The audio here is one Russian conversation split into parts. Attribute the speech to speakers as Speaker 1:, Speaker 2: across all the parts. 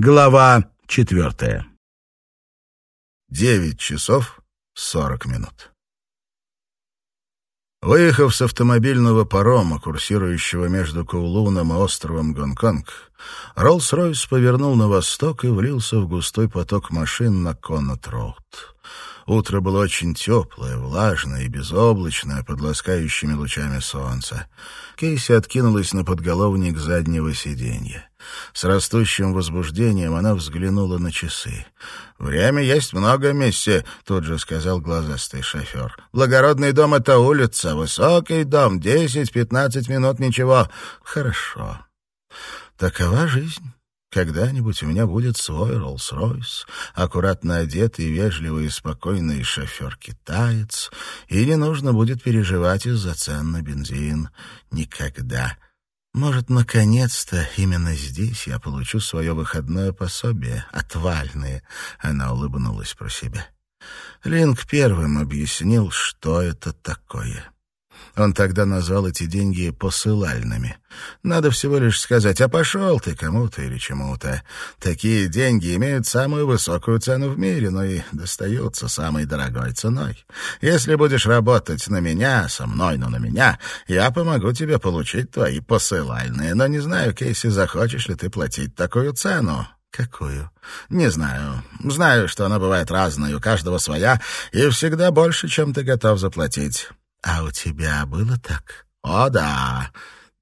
Speaker 1: Глава четвертая.
Speaker 2: Девять часов сорок минут. Выехав с автомобильного парома, курсирующего между Кулуном и островом Гонконг, Роллс-Ройс повернул на восток и влился в густой поток машин на Коннот-Роуд. Утро было очень теплое, влажное и безоблачное, под ласкающими лучами солнца. Кейси откинулась на подголовник заднего сиденья. С растущим возбуждением она взглянула на часы. «Время есть много, мисси», — тут же сказал глазастый шофер. «Благородный дом — это улица, высокий дом, десять-пятнадцать минут, ничего». «Хорошо. Такова жизнь». Когда-нибудь у меня будет свой Роллс-Ройс, аккуратно одетый, вежливый и спокойный шофер-китаец, и не нужно будет переживать из-за цен на бензин. Никогда. Может, наконец-то именно здесь я получу свое выходное пособие, отвальное. Она улыбнулась про себя. Линк первым объяснил, что это такое. Он тогда назвал эти деньги посылальными. Надо всего лишь сказать «а пошел ты кому-то или чему-то». Такие деньги имеют самую высокую цену в мире, но и достаются самой дорогой ценой. Если будешь работать на меня, со мной, но на меня, я помогу тебе получить твои посылальные. Но не знаю, Кейси, захочешь ли ты платить такую цену. «Какую?» «Не знаю. Знаю, что она бывает разной, у каждого своя, и всегда больше, чем ты готов заплатить. «А у тебя было так?» «О, да.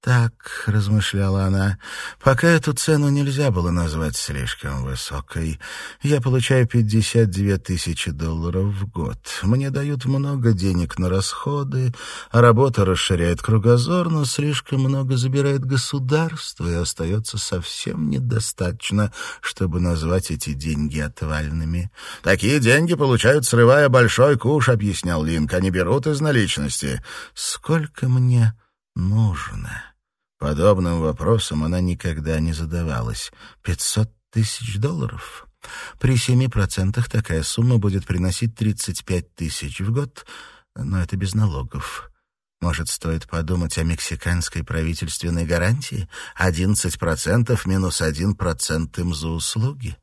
Speaker 2: «Так», — размышляла она, — «пока эту цену нельзя было назвать слишком высокой. Я получаю 52 тысячи долларов в год. Мне дают много денег на расходы, а работа расширяет кругозор, но слишком много забирает государство, и остается совсем недостаточно, чтобы назвать эти деньги отвальными». «Такие деньги получают, срывая большой куш», — объяснял Линк. «Они берут из наличности». «Сколько мне нужно?» Подобным вопросом она никогда не задавалась. «Пятьсот тысяч долларов?» При семи процентах такая сумма будет приносить тридцать пять тысяч в год, но это без налогов. Может, стоит подумать о мексиканской правительственной гарантии? Одиннадцать процентов минус один процент им за услуги.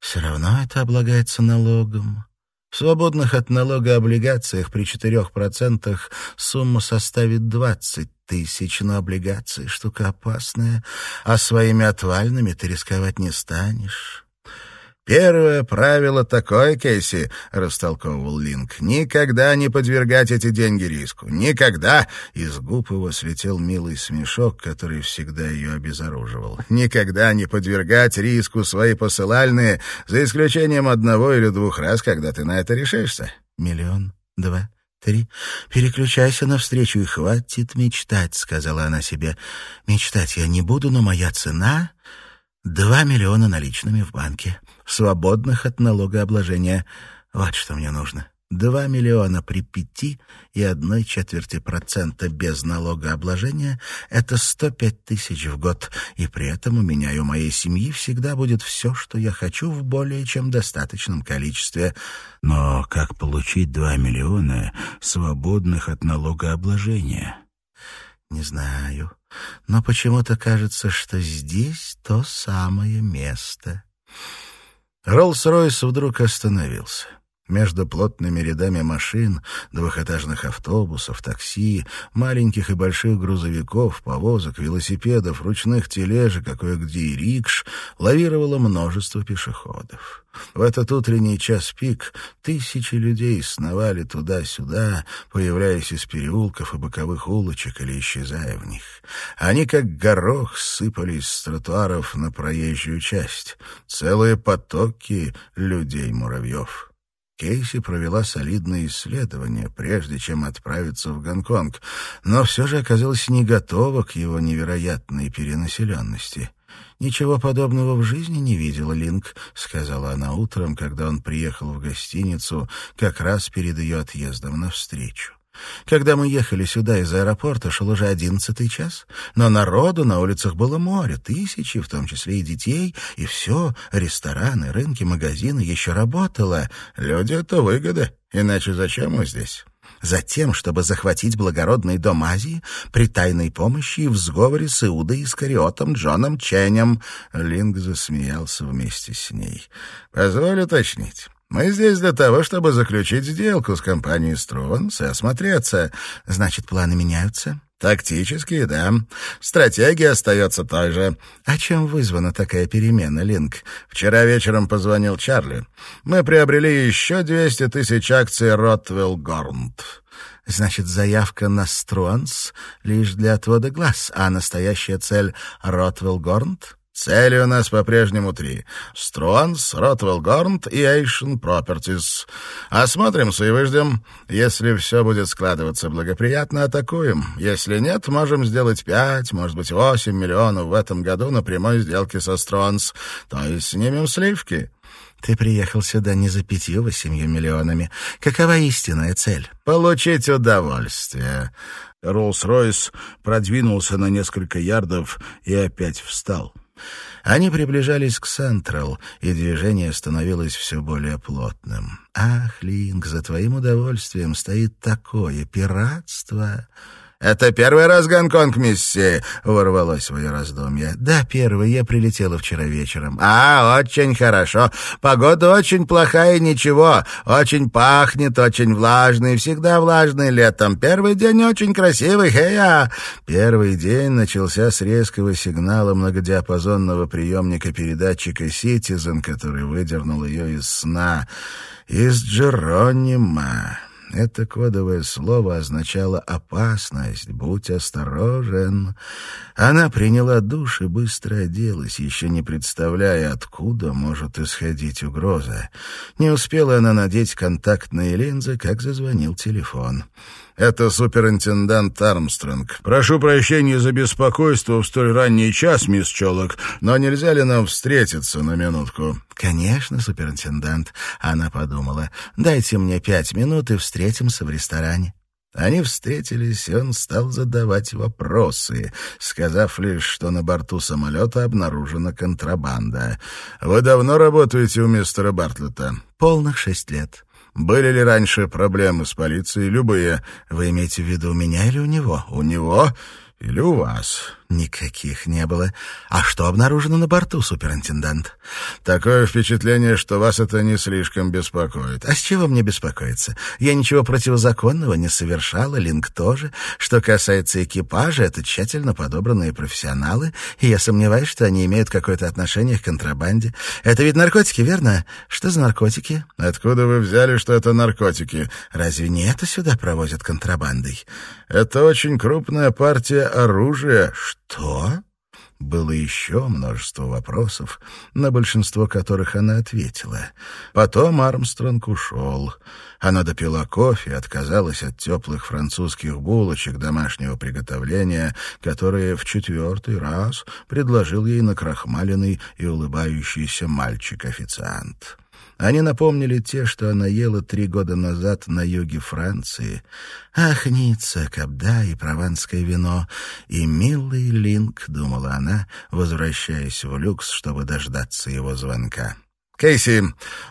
Speaker 2: Все равно это облагается налогом. Свободных от налога облигациях при 4% сумма составит 20 тысяч, но облигации — штука опасная, а своими отвальными ты рисковать не станешь. «Первое правило такое, Кейси», — растолковывал Линк, — «никогда не подвергать эти деньги риску. Никогда!» Из губ его слетел милый смешок, который всегда ее обезоруживал. «Никогда не подвергать риску свои посылальные, за исключением одного или двух раз, когда ты на это решишься». «Миллион, два, три. Переключайся навстречу и хватит мечтать», — сказала она себе. «Мечтать я не буду, но моя цена — два миллиона наличными в банке» свободных от налогообложения. Вот что мне нужно. Два миллиона при пяти и одной четверти процента без налогообложения — это сто пять тысяч в год, и при этом у меня и у моей семьи всегда будет все, что я хочу в более чем достаточном количестве. Но как получить два миллиона, свободных от налогообложения? Не знаю, но почему-то кажется, что здесь то самое место. Роллс-Ройс вдруг остановился. Между плотными рядами машин, двухэтажных автобусов, такси, маленьких и больших грузовиков, повозок, велосипедов, ручных тележек, а кое-где и рикш, лавировало множество пешеходов. В этот утренний час пик тысячи людей сновали туда-сюда, появляясь из переулков и боковых улочек или исчезая в них. Они, как горох, сыпались с тротуаров на проезжую часть. Целые потоки людей-муравьев. Кейси провела солидное исследование, прежде чем отправиться в Гонконг, но все же оказалась не готова к его невероятной перенаселенности. «Ничего подобного в жизни не видела, Линк», — сказала она утром, когда он приехал в гостиницу как раз перед ее отъездом навстречу. Когда мы ехали сюда из аэропорта, шел уже одиннадцатый час, но народу на улицах было море, тысячи, в том числе и детей, и все, рестораны, рынки, магазины еще работало. Люди — это выгода, иначе зачем мы здесь? Затем, чтобы захватить благородный дом Азии при тайной помощи и в сговоре с Иудой Искариотом Джоном Ченем. Линг засмеялся вместе с ней. «Позволь уточнить». Мы здесь для того, чтобы заключить сделку с компанией Струванс и осмотреться. Значит, планы меняются? Тактически, да. Стратегия остается той же. А чем вызвана такая перемена, Линк? Вчера вечером позвонил Чарли. Мы приобрели еще 200 тысяч акций Ротвелл Горнт. Значит, заявка на Струанс лишь для отвода глаз, а настоящая цель — Ротвелл Горнт? Цели у нас по-прежнему три. Стронс, Ротвелл Горнт и Эйшн Пропертис. Осмотримся и выждем. Если все будет складываться благоприятно, атакуем. Если нет, можем сделать пять, может быть, восемь миллионов в этом году на прямой сделке со Стронс. То есть снимем сливки. Ты приехал сюда не за пятью, а семью миллионами. Какова истинная цель? Получить удовольствие. Роллс-Ройс продвинулся на несколько ярдов и опять встал. Они приближались к Централ, и движение становилось все более плотным. «Ах, Линк, за твоим удовольствием стоит такое пиратство!» «Это первый раз Гонконг, мисси!» — ворвалось в ее раздумье. «Да, первый. Я прилетела вчера вечером». «А, очень хорошо. Погода очень плохая, ничего. Очень пахнет, очень влажный, всегда влажный летом. Первый день очень красивый, хея!» Первый день начался с резкого сигнала многодиапазонного приемника передатчика «Ситизен», который выдернул ее из сна. «Из Джеронима». Это кодовое слово означало «опасность», «будь осторожен». Она приняла душ и быстро оделась, еще не представляя, откуда может исходить угроза. Не успела она надеть контактные линзы, как зазвонил телефон. Это суперинтендант Армстронг. Прошу прощения за беспокойство в столь ранний час, мисс Чолок, но нельзя ли нам встретиться на минутку?» «Конечно, суперинтендант», — она подумала. «Дайте мне пять минут и встретимся в ресторане». Они встретились, и он стал задавать вопросы, сказав лишь, что на борту самолета обнаружена контрабанда. «Вы давно работаете у мистера Бартлета?» «Полных шесть лет». Были ли раньше проблемы с полицией? Любые. Вы имеете в виду у меня или у него? У него или у вас? Никаких не было. А что обнаружено на борту, суперинтендант? Такое впечатление, что вас это не слишком беспокоит. А с чего мне беспокоиться? Я ничего противозаконного не совершала, Линк тоже. Что касается экипажа, это тщательно подобранные профессионалы, и я сомневаюсь, что они имеют какое-то отношение к контрабанде. Это ведь наркотики, верно? Что за наркотики? Откуда вы взяли, что это наркотики? Разве не это сюда провозят контрабандой? Это очень крупная партия оружия. «Что?» Было еще множество вопросов, на большинство которых она ответила. Потом Армстронг ушел. Она допила кофе и отказалась от теплых французских булочек домашнего приготовления, которые в четвертый раз предложил ей накрахмаленный и улыбающийся мальчик-официант. Они напомнили те, что она ела три года назад на юге Франции. Ах, Ницца, Кабда и прованское вино. И милый Линк, думала она, возвращаясь в люкс, чтобы дождаться его звонка. «Кейси,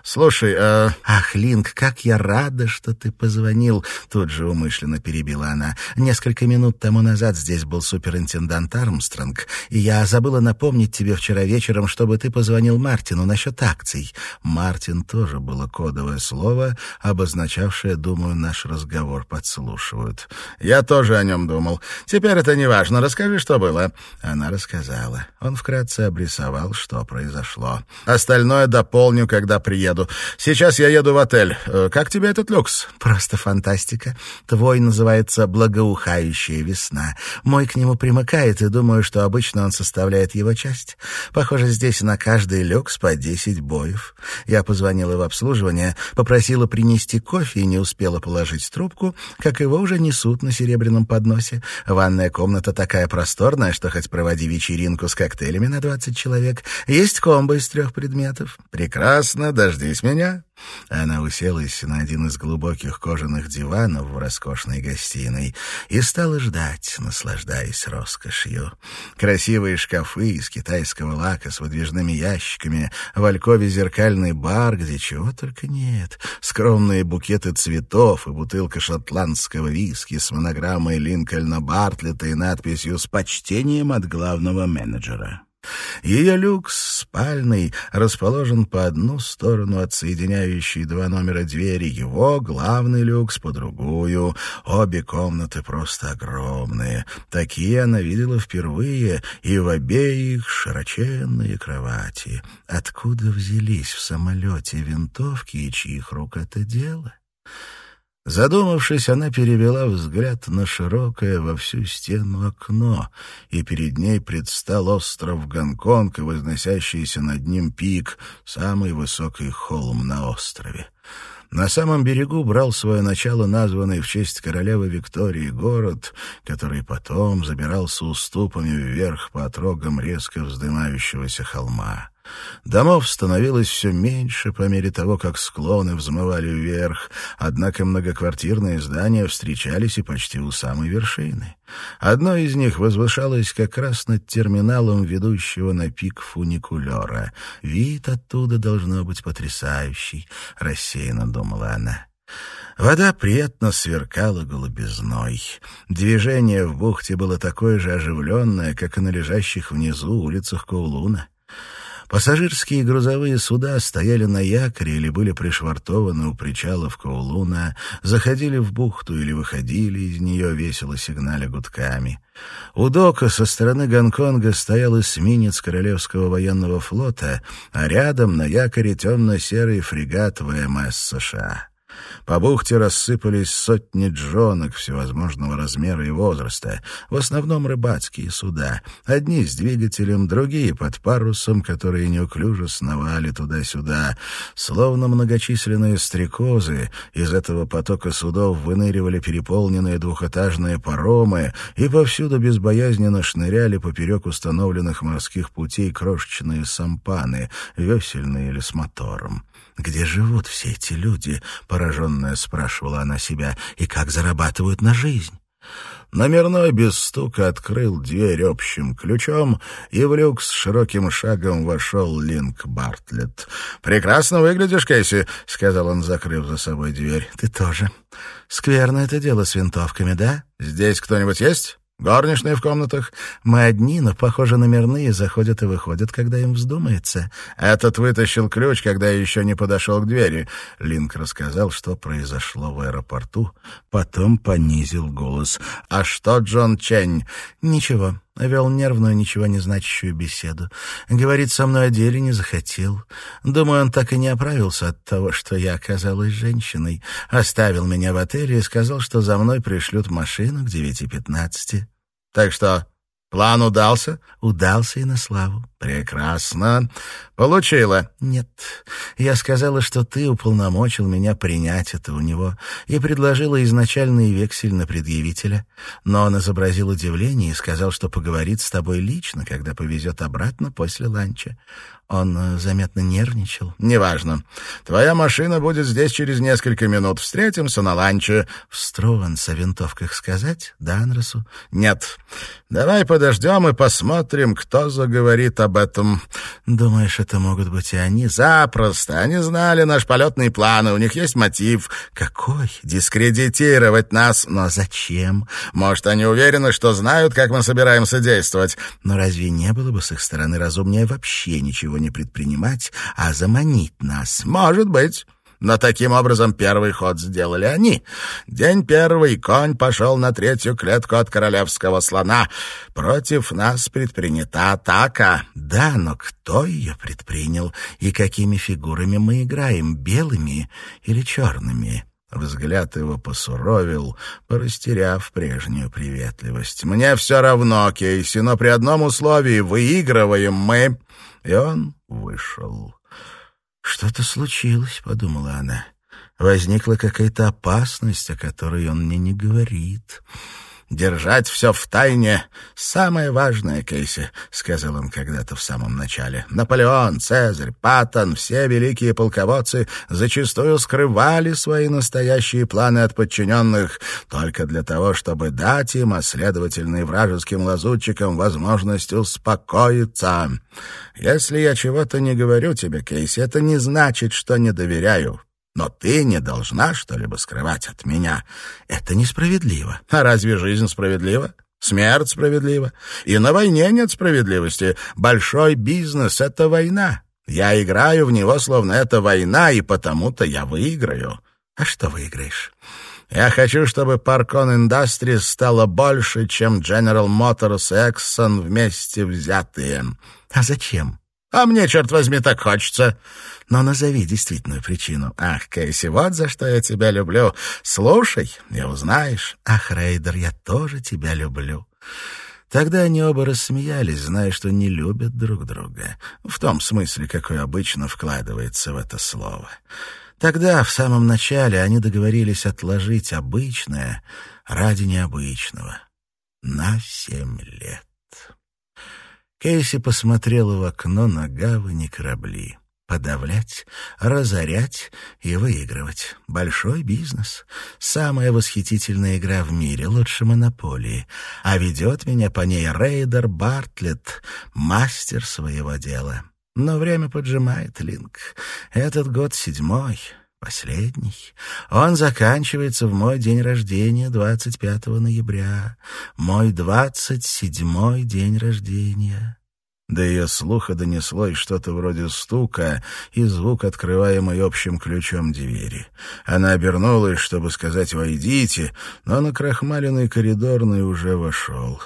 Speaker 2: слушай, а...» «Ах, Линк, как я рада, что ты позвонил!» Тут же умышленно перебила она. «Несколько минут тому назад здесь был суперинтендант Армстронг, и я забыла напомнить тебе вчера вечером, чтобы ты позвонил Мартину насчет акций». Мартин тоже было кодовое слово, обозначавшее, думаю, наш разговор подслушивают. «Я тоже о нем думал. Теперь это не важно. Расскажи, что было». Она рассказала. Он вкратце обрисовал, что произошло. Остальное дополнено дополню, когда приеду. Сейчас я еду в отель. Э, как тебе этот люкс? Просто фантастика. Твой называется «Благоухающая весна». Мой к нему примыкает, и думаю, что обычно он составляет его часть. Похоже, здесь на каждый люкс по десять боев. Я позвонила в обслуживание, попросила принести кофе и не успела положить трубку, как его уже несут на серебряном подносе. Ванная комната такая просторная, что хоть проводи вечеринку с коктейлями на двадцать человек. Есть комбо из трех предметов. Прекрасно, дождись меня. Она уселась на один из глубоких кожаных диванов в роскошной гостиной и стала ждать, наслаждаясь роскошью. Красивые шкафы из китайского лака с выдвижными ящиками, в алькове зеркальный бар, где чего только нет, скромные букеты цветов и бутылка шотландского виски с монограммой Линкольна Бартлета и надписью «С почтением от главного менеджера». Ее люкс, спальный, расположен по одну сторону от соединяющей два номера двери, его главный люкс по другую. Обе комнаты просто огромные. Такие она видела впервые, и в обеих широченные кровати. Откуда взялись в самолете винтовки и чьих рук это дело? Задумавшись, она перевела взгляд на широкое во всю стену окно, и перед ней предстал остров Гонконг и возносящийся над ним пик, самый высокий холм на острове. На самом берегу брал свое начало названный в честь королевы Виктории город, который потом забирался уступами вверх по отрогам резко вздымающегося холма. Домов становилось все меньше по мере того, как склоны взмывали вверх, однако многоквартирные здания встречались и почти у самой вершины. Одно из них возвышалось как раз над терминалом, ведущего на пик фуникулера. Вид оттуда должно быть потрясающий, рассеянно думала она. Вода приятно сверкала голубизной. Движение в бухте было такое же оживленное, как и на лежащих внизу улицах Коулуна. Пассажирские и грузовые суда стояли на якоре или были пришвартованы у причалов Коулуна, заходили в бухту или выходили из нее, весело сигналя гудками. У дока со стороны Гонконга стоял эсминец Королевского военного флота, а рядом на якоре темно-серый фрегат ВМС США. По бухте рассыпались сотни джонок всевозможного размера и возраста, в основном рыбацкие суда, одни с двигателем, другие под парусом, которые неуклюже сновали туда-сюда. Словно многочисленные стрекозы, из этого потока судов выныривали переполненные двухэтажные паромы и повсюду безбоязненно шныряли поперек установленных морских путей крошечные сампаны, весельные или с мотором. «Где живут все эти люди?» — пораженная спрашивала она себя. «И как зарабатывают на жизнь?» Номерной без стука открыл дверь общим ключом, и в люк с широким шагом вошел Линк Бартлетт. «Прекрасно выглядишь, Кейси», — сказал он, закрыв за собой дверь. «Ты тоже. Скверно это дело с винтовками, да?» «Здесь кто-нибудь есть?» Горничные в комнатах. Мы одни, но, похоже, номерные заходят и выходят, когда им вздумается. Этот вытащил ключ, когда я еще не подошел к двери. Линк рассказал, что произошло в аэропорту. Потом понизил голос. «А что Джон Чень?» «Ничего. Вел нервную, ничего не значащую беседу. Говорить со мной о деле не захотел. Думаю, он так и не оправился от того, что я оказалась женщиной. Оставил меня в отеле и сказал, что за мной пришлют машину к девяти пятнадцати. Так что План удался? Удался и на славу. Прекрасно. Получила? Нет. Я сказала, что ты уполномочил меня принять это у него и предложила изначальный вексель на предъявителя. Но он изобразил удивление и сказал, что поговорит с тобой лично, когда повезет обратно после ланча. Он э, заметно нервничал. «Неважно. Твоя машина будет здесь через несколько минут. Встретимся на ланче». «В Струанс о винтовках сказать, да, Анресу?» «Нет. Давай подождем и посмотрим, кто заговорит об этом». «Думаешь, это могут быть и они?» «Запросто. Они знали наш полетный план, и у них есть мотив». «Какой?» «Дискредитировать нас. Но зачем?» «Может, они уверены, что знают, как мы собираемся действовать». «Но разве не было бы с их стороны разумнее вообще ничего ничего не предпринимать, а заманить нас. Может быть. Но таким образом первый ход сделали они. День первый конь пошел на третью клетку от королевского слона. Против нас предпринята атака. Да, но кто ее предпринял и какими фигурами мы играем, белыми или черными?» Взгляд его посуровил, порастеряв прежнюю приветливость. «Мне все равно, Кейси, но при одном условии — выигрываем мы и он вышел. «Что-то случилось», — подумала она. «Возникла какая-то опасность, о которой он мне не говорит». Держать все в тайне — самое важное, Кейси, — сказал он когда-то в самом начале. Наполеон, Цезарь, Паттон, все великие полководцы зачастую скрывали свои настоящие планы от подчиненных только для того, чтобы дать им, а следовательно и вражеским лазутчикам, возможность успокоиться. Если я чего-то не говорю тебе, Кейси, это не значит, что не доверяю. Но ты не должна что-либо скрывать от меня. Это несправедливо. А разве жизнь справедлива? Смерть справедлива. И на войне нет справедливости. Большой бизнес — это война. Я играю в него, словно это война, и потому-то я выиграю. А что выиграешь? Я хочу, чтобы Parkon Industries стало больше, чем General Motors и Exxon вместе взятые. А зачем? А мне, черт возьми, так хочется. Но назови действительную причину. Ах, Кейси, вот за что я тебя люблю. Слушай и узнаешь. Ах, Рейдер, я тоже тебя люблю. Тогда они оба рассмеялись, зная, что не любят друг друга. В том смысле, какой обычно вкладывается в это слово. Тогда, в самом начале, они договорились отложить обычное ради необычного. На семь лет. Кейси посмотрела в окно на гавани корабли. Подавлять, разорять и выигрывать. Большой бизнес. Самая восхитительная игра в мире, лучше монополии. А ведет меня по ней Рейдер Бартлетт, мастер своего дела. Но время поджимает, Линк. Этот год седьмой, последний. Он заканчивается в мой день рождения, 25 ноября. Мой двадцать седьмой день рождения. До ее слуха донеслось что-то вроде стука и звук, открываемый общим ключом двери. Она обернулась, чтобы сказать «войдите», но на крахмаленный коридорный уже вошел.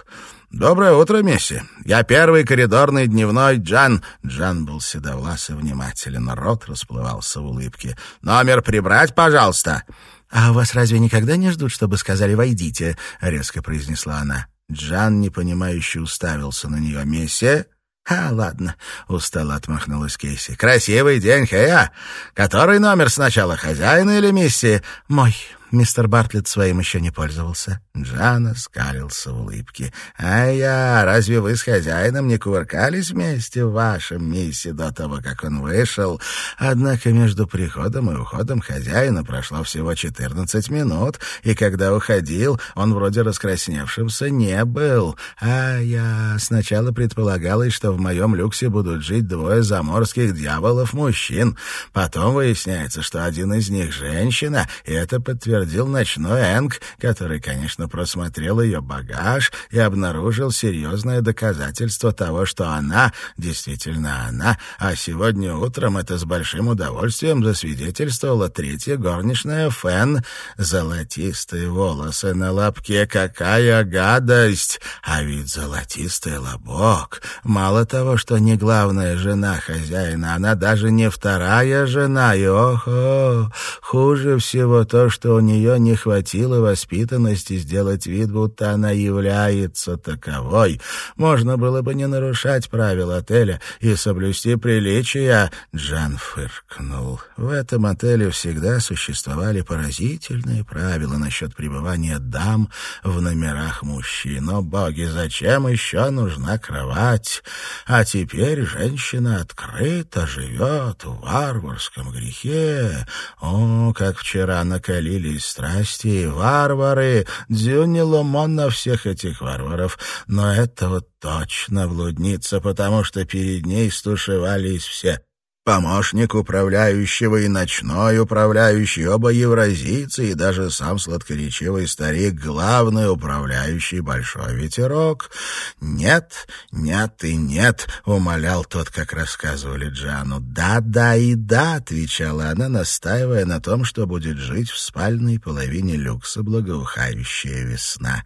Speaker 2: «Доброе утро, Месси. Я первый коридорный дневной Джан». Джан был седовлас и внимателен, рот расплывался в улыбке. «Номер прибрать, пожалуйста». «А вас разве никогда не ждут, чтобы сказали «войдите»?» — резко произнесла она. Джан, непонимающе, уставился на нее. «Месси?» «А, ладно», — устало отмахнулась Кейси. «Красивый день, Хэя. Который номер сначала, хозяина или миссии?» «Мой», Мистер Бартлетт своим еще не пользовался. Джана скалился в улыбке. «А я, разве вы с хозяином не кувыркались вместе в вашем миссе до того, как он вышел? Однако между приходом и уходом хозяина прошло всего четырнадцать минут, и когда уходил, он вроде раскрасневшимся не был. А я сначала предполагалось, что в моем люксе будут жить двое заморских дьяволов-мужчин. Потом выясняется, что один из них — женщина, и это подтверждается подтвердил ночной Энг, который, конечно, просмотрел ее багаж и обнаружил серьезное доказательство того, что она действительно она, а сегодня утром это с большим удовольствием засвидетельствовала третья горничная Фен. Золотистые волосы на лобке, какая гадость! А ведь золотистый лобок. Мало того, что не главная жена хозяина, она даже не вторая жена, и охо, хуже всего то, что у нее не хватило воспитанности сделать вид, будто она является таковой. Можно было бы не нарушать правил отеля и соблюсти приличия. Джан фыркнул. В этом отеле всегда существовали поразительные правила насчет пребывания дам в номерах мужчин. Но, боги, зачем еще нужна кровать? А теперь женщина открыто живет в варварском грехе. О, как вчера накалились страсти, варвары, Дзюни Ломон на всех этих варваров. Но это вот точно блудница, потому что перед ней стушевались все помощник управляющего и ночной управляющий, оба евразийцы и даже сам сладкоречивый старик, главный управляющий Большой Ветерок. «Нет, нет и нет», — умолял тот, как рассказывали Джану. «Да, да и да», — отвечала она, настаивая на том, что будет жить в спальной половине люкса благоухающая весна.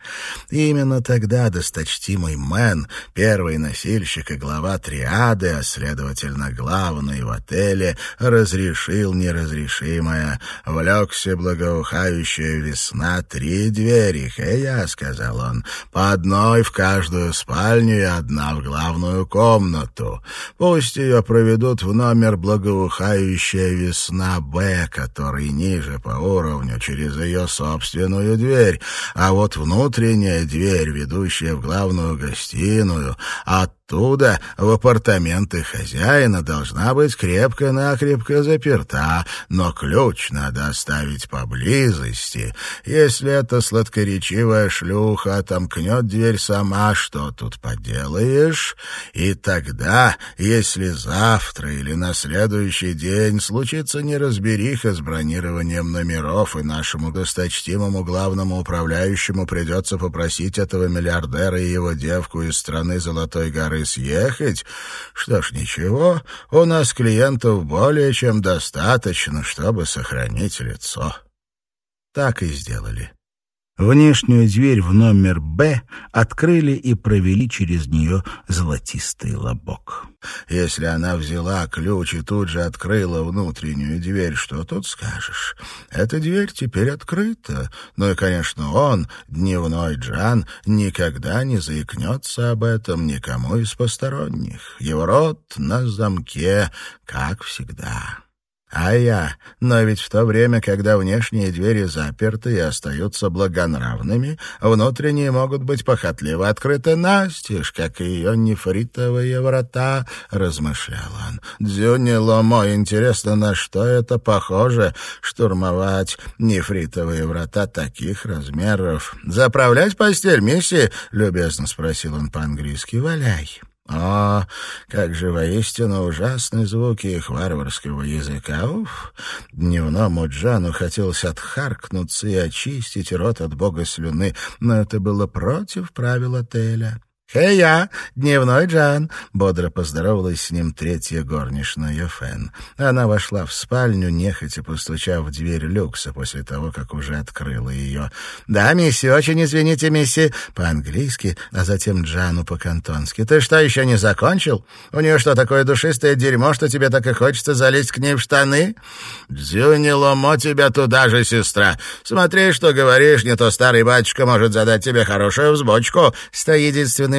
Speaker 2: И именно тогда досточтимый Мэн, первый носильщик и глава триады, а следовательно главный в отеле, разрешил неразрешимое. Влекся благоухающая весна три двери. «Хея», — сказал он, — «по одной в каждую спальню и одна в главную комнату. Пусть ее проведут в номер благоухающая весна Б, который ниже по уровню, через ее собственную дверь, а вот внутренняя дверь, ведущая в главную гостиную, оттуда в апартаменты хозяина должна быть крепко-накрепко заперта, но ключ надо оставить поблизости. Если эта сладкоречивая шлюха отомкнет дверь сама, что тут поделаешь? И тогда, если завтра или на следующий день случится неразбериха с бронированием номеров, и нашему досточтимому главному управляющему придется попросить этого миллиардера и его девку из страны Золотой горы съехать, что ж, ничего, у нас клиентов более чем достаточно, чтобы сохранить лицо. Так и сделали.
Speaker 1: Внешнюю дверь в номер «Б» открыли и провели через нее золотистый лобок.
Speaker 2: Если она взяла ключ и тут же открыла внутреннюю дверь, что тут скажешь? Эта дверь теперь открыта. Ну и, конечно, он, дневной Джан, никогда не заикнется об этом никому из посторонних. Его рот на замке, как всегда. А я, но ведь в то время, когда внешние двери заперты и остаются благонравными, внутренние могут быть похотливо открыты настежь, как и ее нефритовые врата, — размышлял он. Дзюни Ломо, интересно, на что это похоже — штурмовать нефритовые врата таких размеров. «Заправлять постель, мисси?» — любезно спросил он по-английски. «Валяй». О, как же воистину ужасны звуки их варварского языка. Уф! Дневному Джану хотелось отхаркнуться и очистить рот от бога слюны, но это было против правил отеля. «Хей, я, дневной Джан!» — бодро поздоровалась с ним третья горничная Фен. Она вошла в спальню, нехотя постучав в дверь люкса после того, как уже открыла ее. «Да, мисси, очень извините, мисси!» — по-английски, а затем Джану по-кантонски. «Ты что, еще не закончил? У нее что, такое душистое дерьмо, что тебе так и хочется залезть к ней в штаны?» «Дзюни ломо тебя туда же, сестра! Смотри, что говоришь, не то старый батюшка может задать тебе хорошую взбочку!» «С той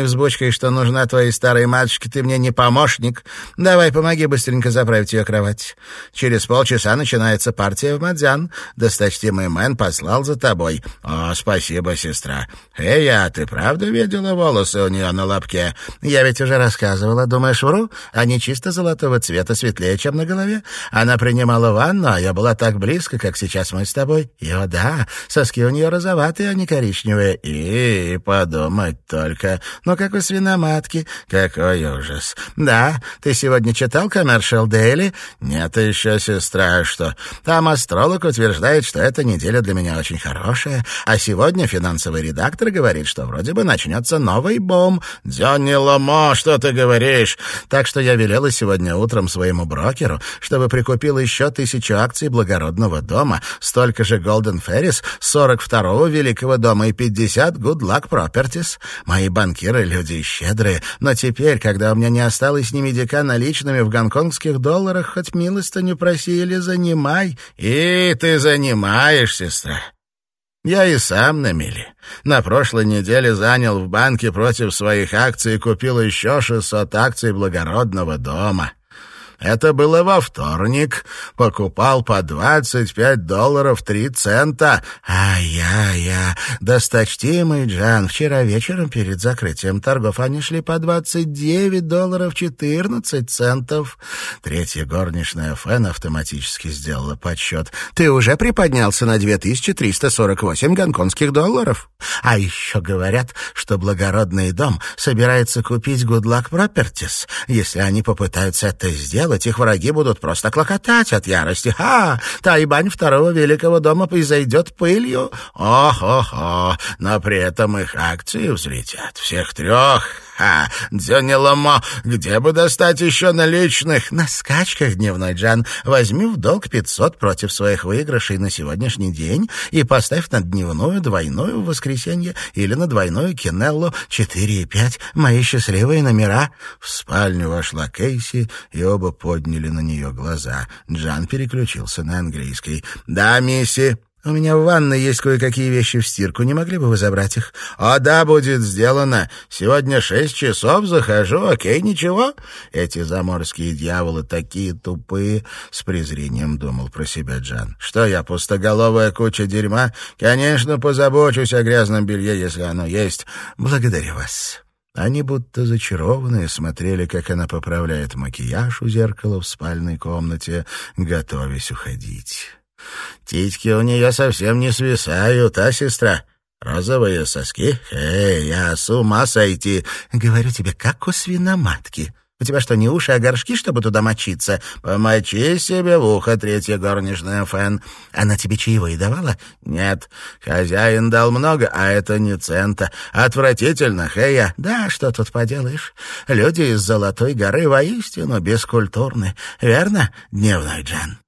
Speaker 2: взбочкой, что нужна твоей старой матушке, ты мне не помощник. Давай, помоги быстренько заправить ее кровать. Через полчаса начинается партия в Мадзян. Досточтимый Мэн послал за тобой. О, спасибо, сестра. Эй, а ты правда видела волосы у нее на лобке? Я ведь уже рассказывала. Думаешь, вру? Они чисто золотого цвета, светлее, чем на голове. Она принимала ванну, а я была так близко, как сейчас мы с тобой. И, о да, соски у нее розоватые, а не коричневые. И подумать только. Но как у свиноматки. Какой ужас. Да, ты сегодня читал «Коммершал Дейли»? Нет еще, сестра, что? Там астролог утверждает, что эта неделя для меня очень хорошая, а сегодня финансовый редактор говорит, что вроде бы начнется новый бом. Дзённи Ломо, что ты говоришь? Так что я велела сегодня утром своему брокеру, чтобы прикупил еще тысячу акций благородного дома, столько же Golden Ferris, 42-го Великого дома и 50 Good Luck Properties. Мои банкиры люди щедрые, но теперь, когда у меня не осталось ни медика наличными в гонконгских долларах, хоть милостыню просили, занимай. И ты занимаешь, сестра. Я и сам на мели. На прошлой неделе занял в банке против своих акций и купил еще 600 акций благородного дома. Это было во вторник. Покупал по 25 долларов 3 цента. Ай-я-я, досточтимый Джан, вчера вечером перед закрытием торгов они шли по 29 долларов 14 центов. Третья горничная Фэн автоматически сделала подсчет. Ты уже приподнялся на 2348 гонконгских долларов. А еще говорят, что благородный дом собирается купить Good Luck Properties. Если они попытаются это сделать, делать, их враги будут просто клокотать от ярости. Ха! Тайбань второго великого дома произойдет пылью. Ох-ох-ох! Но при этом их акции взлетят. Всех трех. Ха-ха! Дзюниломо! Где бы достать еще наличных?
Speaker 1: На скачках, дневной Джан. Возьми в долг пятьсот против своих выигрышей на сегодняшний день и поставь на дневную двойную в воскресенье или на двойную кинеллу четыре и пять. Мои счастливые номера.
Speaker 2: В спальню вошла Кейси, и оба подняли на нее глаза. Джан переключился на английский. «Да, мисси!»
Speaker 1: «У меня в ванной есть кое-какие вещи в стирку. Не могли бы вы забрать их?»
Speaker 2: «О, да, будет сделано. Сегодня шесть часов захожу. Окей, ничего?» Эти заморские дьяволы такие тупые, — с презрением думал про себя Джан. «Что я, пустоголовая куча дерьма? Конечно, позабочусь о грязном белье, если оно есть. Благодарю вас». Они будто зачарованные смотрели, как она поправляет макияж у зеркала в спальной комнате, готовясь уходить. Титьки у нее совсем не свисают, а, сестра? Розовые соски? Эй, я с ума сойти.
Speaker 1: Говорю тебе, как у свиноматки. У тебя что, не уши, а горшки, чтобы туда мочиться?
Speaker 2: Помочи себе в ухо, третья горничная Фэн.
Speaker 1: Она тебе чаевые давала?
Speaker 2: Нет. Хозяин дал много, а это не цента. Отвратительно, Хэя.
Speaker 1: Да, что тут поделаешь. Люди из Золотой горы воистину бескультурны. Верно, дневной Джан?